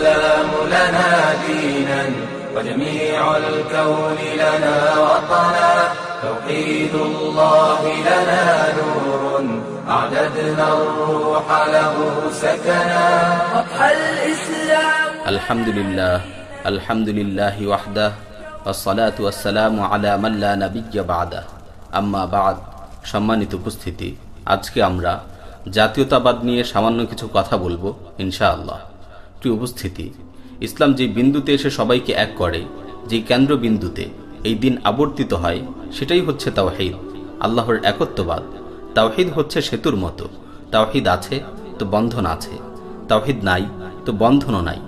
الإسلام لنا دينا وجميع الكون لنا وطنا توحيد الله لنا نور أعددنا الروح له سكنا أضحى الإسلام الحمد لله الحمد لله وحده والصلاة والسلام على من لا نبي بعده আম্মা বাদ সম্মানিত উপস্থিতি আজকে আমরা জাতীয়তাবাদ নিয়ে সামান্য কিছু কথা বলবো ইনশাআল্লাহ প্রিয় উপস্থিতি। ইসলাম যে বিন্দুতে এসে সবাইকে এক করে, যে কেন্দ্রবিন্দুতে এই দিন আবর্তিত হয়, সেটাই হচ্ছে তাওহিদ, আল্লাহর একত্ববাদ। তাওহিদ হচ্ছে সেতুর মতো। তাওহিদ আছে, তো বন্ধন আছে। তাওহিদ নাই, তো বন্ধনও নাই।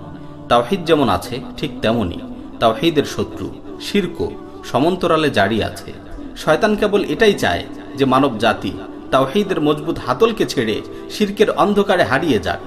তাওহিদ যেমন আছে, ঠিক তেমনই। তাওহিদের শত্রু, শির্ক, সমান্তরালে জারি আছে। শয়তান কেবল এটাই চায় যে মানব জাতি তাওহিদের মজবুত হাতলকে ছেড়ে শির্কের অন্ধকারে হারিয়ে যাক।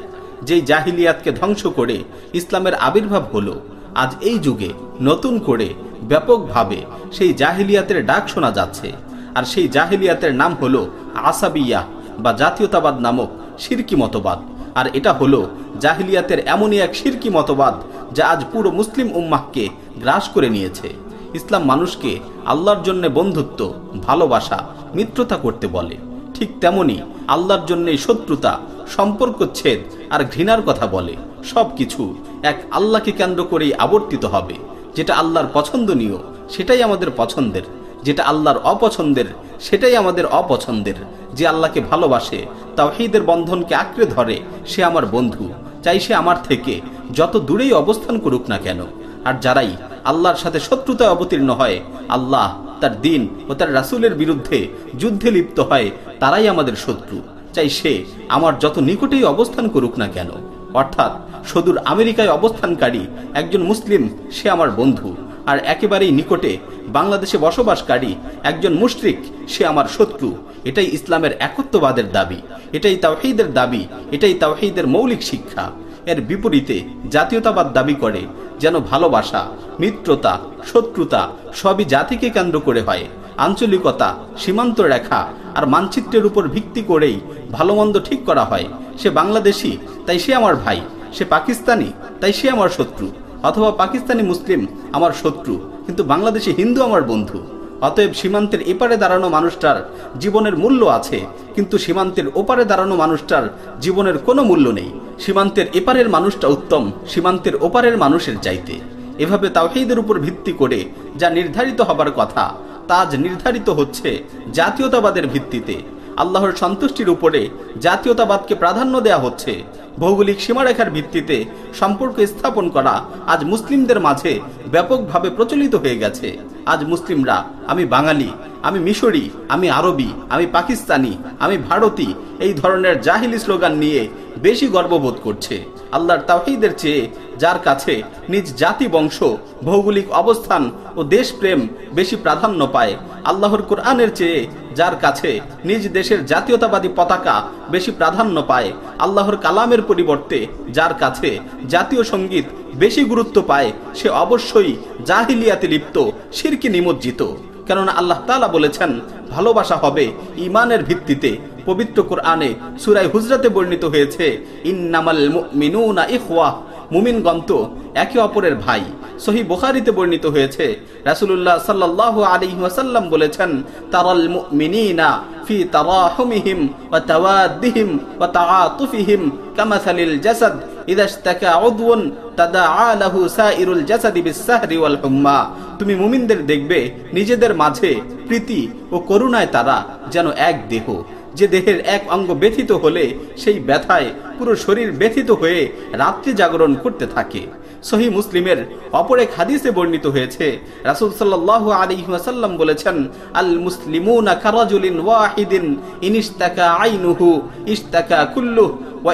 যেই জাহিলিয়াতকে ধ্বংস করে ইসলামের আবির্ভাব হলো, আজ এই যুগে নতুন করে ব্যাপকভাবে সেই জাহিলিয়াতের ডাক শোনা যাচ্ছে। আর সেই জাহিলিয়াতের নাম হলো আসাবিয়া বা জাতীয়তাবাদ নামক শিরকি মতবাদ। আর এটা হলো জাহিলিয়াতের এমনই এক শিরকি মতবাদ যা আজ পুরো মুসলিম উম্মাহকে গ্রাস করে নিয়েছে। ইসলাম মানুষকে আল্লাহর জন্য বন্ধুত্ব, ভালোবাসা, মিত্রতা করতে বলে। ঠিক তেমনি আল্লাহর জন্য শত্রুতা, সম্পর্ক ছেদ আর ঘৃণার কথা বলে। সবকিছু এক আল্লাহকে কেন্দ্র করেই আবর্তিত হবে। যেটা আল্লাহর পছন্দনীয়, সেটাই আমাদের পছন্দের। যেটা আল্লাহর অপছন্দের, সেটাই আমাদের অপছন্দের। যে আল্লাহকে ভালোবাসে, তাওহীদের বন্ধনকে আঁকড়ে ধরে, সে আমার বন্ধু। চাই সে আমার থেকে যত দূরেই অবস্থান করুক না কেন। আর যারাই আল্লাহর সাথে শত্রুতায় অবতীর্ণ হয়, আল্লাহ তার দিন ও তার রাসুলের বিরুদ্ধে যুদ্ধে লিপ্ত হয়, তারাই আমাদের শত্রু। চাই সে আমার যত নিকটেই অবস্থান করুক না কেন। অর্থাৎ সদূর আমেরিকায় অবস্থানকারী একজন মুসলিম, সে আমার বন্ধু। আর একেবারেই নিকটে বাংলাদেশে বসবাসকারী একজন মুশরিক, সে আমার শত্রু। এটাই ইসলামের একত্ববাদের দাবি। এটাই তাওহীদের দাবি। এটাই তাওহীদের মৌলিক শিক্ষা। এর বিপরীতে জাতীয়তাবাদ দাবি করে যেন ভালোবাসা, মিত্রতা, শত্রুতা সবই জাতিকে কেন্দ্র করে হয়। আঞ্চলিকতা, সীমান্ত রেখা আর মানচিত্রের উপর ভিত্তি করেই ভালো মন্দ ঠিক করা হয়। সে বাংলাদেশি, তাই সে আমার ভাই। সে পাকিস্তানি, তাই সে আমার শত্রু। অথবা পাকিস্তানি মুসলিম আমার শত্রু, কিন্তু বাংলাদেশি হিন্দু আমার বন্ধু। অতএব সীমান্তের এপারে দাঁড়ানো মানুষটার জীবনের মূল্য আছে, কিন্তু সীমান্তের ওপারে দাঁড়ানো মানুষটার জীবনের কোনো মূল্য নেই। সীমান্তের এপারের মানুষটা উত্তম, সীমান্তের ওপারের মানুষের চাইতে। এভাবে তাওহিদের উপর ভিত্তি করে যা নির্ধারিত হবার কথা তা আজ নির্ধারিত হচ্ছে জাতীয়তাবাদের ভিত্তিতে। আল্লাহর সন্তুষ্টির উপরে জাতীয়তাবাদকে প্রাধান্য দেয়া হচ্ছে ভৌগোলিক সীমারেখার ভিত্তিতে সম্পর্ক স্থাপন করা আজ মুসলিমদের মাঝে ব্যাপকভাবে প্রচলিত হয়ে গেছে। আজ মুসলিমরা, আমি বাঙালি, আমি মিশরি, আমি আরবি, আমি পাকিস্তানি, আমি ভারতী, এই ধরনের জাহিলি স্লোগান নিয়ে বেশি গর্ববোধ করছে। আল্লাহর তাহিদের চেয়ে যার কাছে নিজ জাতি বংশ, ভৌগোলিক অবস্থান ও দেশপ্রেম বেশি প্রাধান্য পায়, আল্লাহর কোরআনের চেয়ে যার কাছে নিজ দেশের জাতীয়তাবাদী পতাকা বেশি প্রাধান্য পায়, আল্লাহর কালামের পরিবর্তে যার কাছে জাতীয় সংগীত বেশি গুরুত্ব পায়, সে অবশ্যই জাহিলিয়াতে লিপ্ত শিরকি নিমজ্জিত। কেননা আল্লাহ তালা বলেছেন, ভালোবাসা হবে ইমানের ভিত্তিতে। পবিত্র কোরআনে সুরাই হুজরাতে বর্ণিত হয়েছে, ইন্নামাল মিনুনা ইখওয়া। মুমিনগণ তো একে অপরের ভাই। সহি বোখারিতে বর্ণিত হয়েছে, রাসূলুল্লাহ সাল্লাল্লাহু আলাইহি ওয়াসাল্লাম বলেছেন, তারাল হুম্মা। তুমি মুমিনদের দেখবে, নিজেদের মাঝে প্রীতি ও করুণায় তারা যেন এক দেহ। যে দেহের এক অঙ্গ ব্যথিত হলে সেই ব্যথায় পুরো শরীর ব্যথিত হয়ে রাত্রি জাগরণ করতে থাকে। সহি মুসলিমের অপর এক হাদিসে বর্ণিত হয়েছে। রাসূল আলাইহি ওয়াসাল্লাম বলেছেন, আল মুসলিমুনা কারাজুলিন ওয়াহিদিন ইনিশতাকা আইনুহু, ইশতাকা কুল্লুহু, ওয়া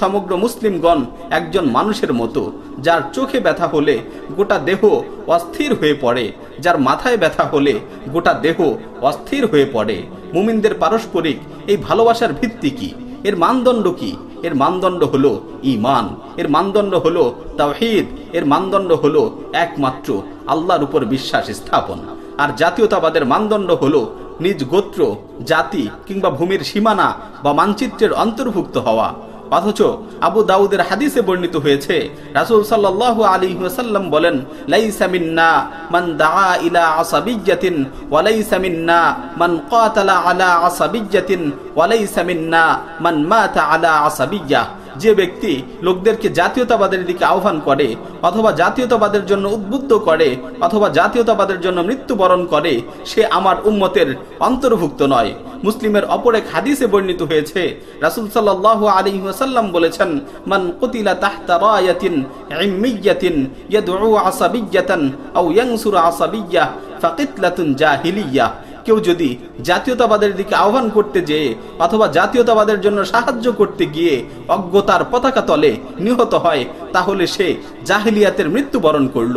সমগ্র মুসলিমগণ একজন মানুষের মতো, যার চোখে ব্যথা হলে গোটা দেহ অস্থির হয়ে পড়ে, যার মাথায় ব্যথা হলে গোটা দেহ অস্থির হয়ে পড়ে। মুমিনদের পারস্পরিক এই ভালোবাসার ভিত্তি কি? এর মানদণ্ড কি? এর মানদণ্ড হলো ইমান এর মানদণ্ড হলো তাহিদ এর মানদণ্ড হলো একমাত্র আল্লাহর উপর বিশ্বাস স্থাপন। আর জাতীয়তাবাদের মানদণ্ড হলো নিজ গোত্র, জাতি কিংবা ভূমির সীমানা বা মানচিত্রের অন্তর্ভুক্ত হওয়া। অথচ আবু দাউদের হাদিসে বর্ণিত হয়েছে, রাসুল সাল্লাল্লাহু আলী ওয়াসাল্লাম বলেন মান দাআ ইলা মান আলা মান মাতা আলা আসাবিয়্যাহ। যে ব্যক্তি লোকদেরকে জাতীয়তাবাদের দিকে আহ্বান করে অথবা জাতীয়তাবাদের জন্য উদ্বুদ্ধ করে অথবা জাতীয়তাবাদের জন্য মৃত্যুবরণ করে, সে আমার উম্মতের অন্তর্ভুক্ত নয়। মুসলিমের অপর এক হাদিসে বর্ণিত হয়েছে, রাসূল সাল্লাল্লাহু আলাইহি ওয়াসাল্লাম বলেছেন, মান কুতিলা তাহতা রায়াতিন ইম্মিয়াতিন ইয়াদউ আসাবিয়াতান আও ইয়ানসুরু আসাবিয়্যাহ ফাকিতলাতুন জাহিলিয়াহ কেউ যদি জাতীয়তাবাদের দিকে আহ্বান করতে যেয়ে অথবা জাতীয়তাবাদের জন্য সাহায্য করতে গিয়ে অজ্ঞতার পতাকা তলে নিহত হয়, তাহলে সে জাহিলিয়াতের মৃত্যুবরণ করল।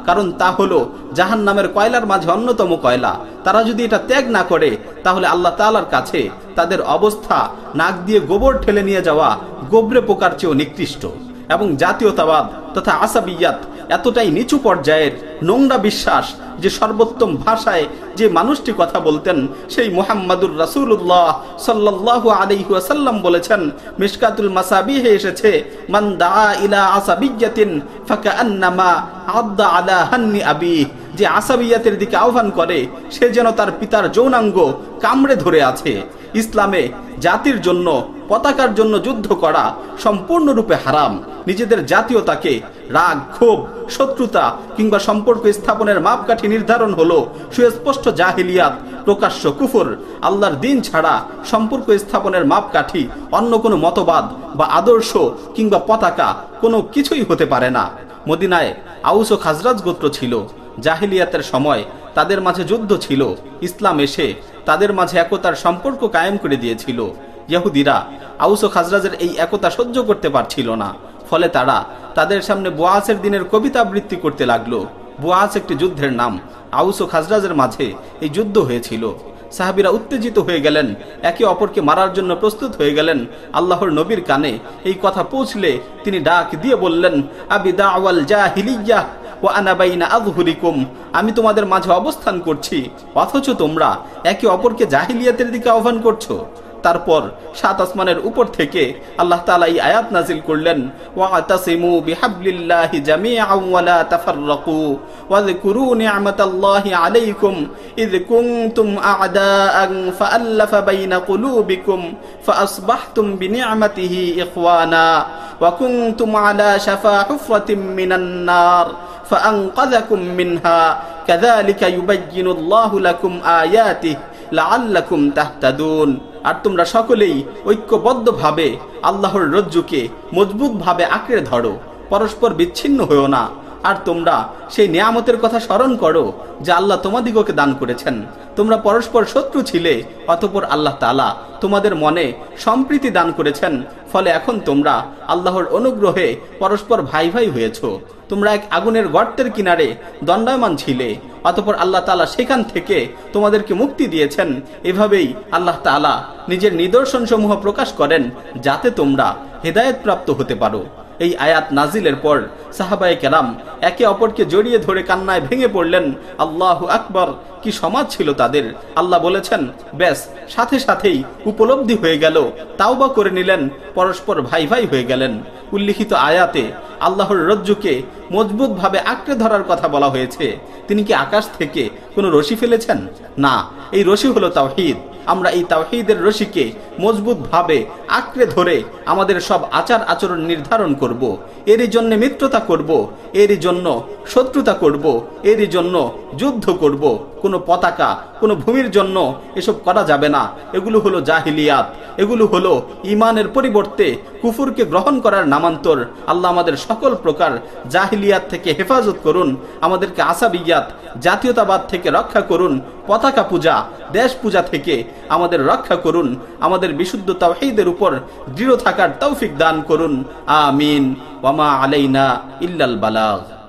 কারণ তা হলো জাহান নামের কয়লার মাঝে অন্যতম কয়লা। তারা যদি এটা ত্যাগ না করে, তাহলে আল্লাহ তালার কাছে তাদের অবস্থা নাক দিয়ে গোবর ঠেলে নিয়ে যাওয়া গোবরে পোকার চেয়েও নিকৃষ্ট। এবং জাতীয়তাবাদ তথা আসাবিয়াত এতটাই নিচু পর্যায়ের নোংরা বিশ্বাস যে সর্বোত্তম ভাষায় যে মানুষটি কথা বলতেন, সেই মোহাম্মদুর রাসুল্লাহ সাল্লাহ আলাইহাসাল্লাম বলেছেন, মিসকাতুল মাসাবিহে এসেছে, মান দা ইলা আবি। যে আসাবিয়াতের দিকে আহ্বান করে, সে যেন তার পিতার যৌনাঙ্গ কামড়ে ধরে আছে। ইসলামে জাতির জন্য, পতাকার জন্য যুদ্ধ করা সম্পূর্ণরূপে হারাম। নিজেদের জাতীয়তাকে রাগ, ক্ষোভ, শত্রুতা কিংবা সম্পর্ক স্থাপনের মাপকাঠি নির্ধারণ হলো সুস্পষ্ট জাহিলিয়াত, প্রকাশ্য কুফর। আল্লাহর দিন ছাড়া সম্পর্ক স্থাপনের মাপকাঠি অন্য কোনো মতবাদ বা আদর্শ কিংবা পতাকা কোনো কিছুই হতে পারে না। মদিনায় আউস ও খাজরাজ গোত্র ছিল। জাহিলিয়াতের সময় তাদের মাঝে যুদ্ধ ছিল। ইসলাম এসে তাদের মাঝে একতার সম্পর্ক কায়েম করে দিয়েছিল। ইয়াহুদিরা আউস ও খাজরাজের এই একতা সহ্য করতে পারছিল না। ফলে তারা তাদের সামনে বোয়াসের দিনের কবিতা আবৃত্তি করতে লাগল। বোয়াস একটি যুদ্ধের নাম। আউস ও খাজরাজের মাঝে এই যুদ্ধ হয়েছিল। সাহাবিরা উত্তেজিত হয়ে গেলেন। একে অপরকে মারার জন্য প্রস্তুত হয়ে গেলেন। আল্লাহর নবীর কানে এই কথা পৌঁছলে তিনি ডাক দিয়ে বললেন, আবি দাওয়াল ও আনাবাইনা আজহুরিকুম আমি তোমাদের মাঝে অবস্থান করছি, অথচ তোমরা একে অপরকে জাহিলিয়াতের দিকে আহ্বান করছ। তারপর সাত আসমানের উপর থেকে আল্লাহ তাআলা এই আয়াত নাজিল করলেন ওয়াতাসিমু বিহাবলিল্লাহি জামিআন ওয়া লা তাফাররাকু ওয়াযকুরু নি'মাতাল্লাহি আলাইকুম ইয কুনতুম আ'দাআন ফাআল্লাফা বাইনা কুলুবিকুম ফাআসবাহতুম বিনি'মাতিহি ইখওয়ানা ওয়া কুনতুম আলা শাফা হুফরাতিম মিনান নার فأنقذكم منها كذلك يبين الله لكم آياته লাআল্লাকুম তাহতাদুন। আর তোমরা সকলেই ঐক্যবদ্ধভাবে আল্লাহর রজ্জুকে মজবুতভাবে আঁকড়ে ধরো। পরস্পর বিচ্ছিন্ন হয়েও না। আর তোমরা সেই নিয়ামতের কথা স্মরণ করো যা আল্লাহ তোমাদিগকে দান করেছেন। তোমরা পরস্পর শত্রু ছিলে, অতপর আল্লাহ তালা তোমাদের মনে সম্প্রীতি দান করেছেন। ফলে এখন তোমরা আল্লাহর অনুগ্রহে পরস্পর ভাই ভাই হয়েছ। তোমরা এক আগুনের গর্তের কিনারে দণ্ডায়মান ছিলে, অতপর আল্লাহ তালা সেখান থেকে তোমাদেরকে মুক্তি দিয়েছেন। এভাবেই আল্লাহ তালা নিজের নিদর্শন সমূহ প্রকাশ করেন, যাতে তোমরা হেদায়ত প্রাপ্ত হতে পারো। এই আয়াত নাজিলের পর সাহাবায়ে কেরাম একে অপরকে জড়িয়ে ধরে কান্নায় ভেঙে পড়লেন। আল্লাহ আকবর, কি সমাজ ছিল তাদের? আল্লাহ বলেছেন ব্যাস সাথে সাথেই উপলব্ধি হয়ে গেল, তাওবা করে নিলেন, পরস্পর ভাই ভাই হয়ে গেলেন। উল্লিখিত আয়াতে আল্লাহর রজ্জুকে মজবুত ভাবে আঁকড়ে ধরার কথা বলা হয়েছে। তিনি কি আকাশ থেকে কোনো রশি ফেলেছেন? না, এই রশি হলো তাওহিদ। আমরা এই তাওহিদের রশিকে মজবুত ভাবে আঁকড়ে ধরে আমাদের সব আচার আচরণ নির্ধারণ করব। এরই জন্য মিত্রতা করব। এরই জন্য শত্রুতা করব। এরই জন্য যুদ্ধ করব। কোনো পতাকা, কোনো ভূমির জন্য এসব করা যাবে না এগুলো হলো জাহিলিয়াত এগুলো হলো ইমানের পরিবর্তে কুফুরকে গ্রহণ করার নামান্তর আল্লাহ আমাদের সকল প্রকার জাহিলিয়াত থেকে হেফাজত করুন, আমাদেরকে আসাবিয়াত, জাতীয়তাবাদ থেকে রক্ষা করুন পতাকা পূজা, দেশ পূজা থেকে আমাদের রক্ষা করুন, আমাদের বিশুদ্ধ তাওহীদের উপর দৃঢ় থাকার তৌফিক দান করুন। আমিন। ওয়ামা আলাইনা ইল্লাল বালাগ।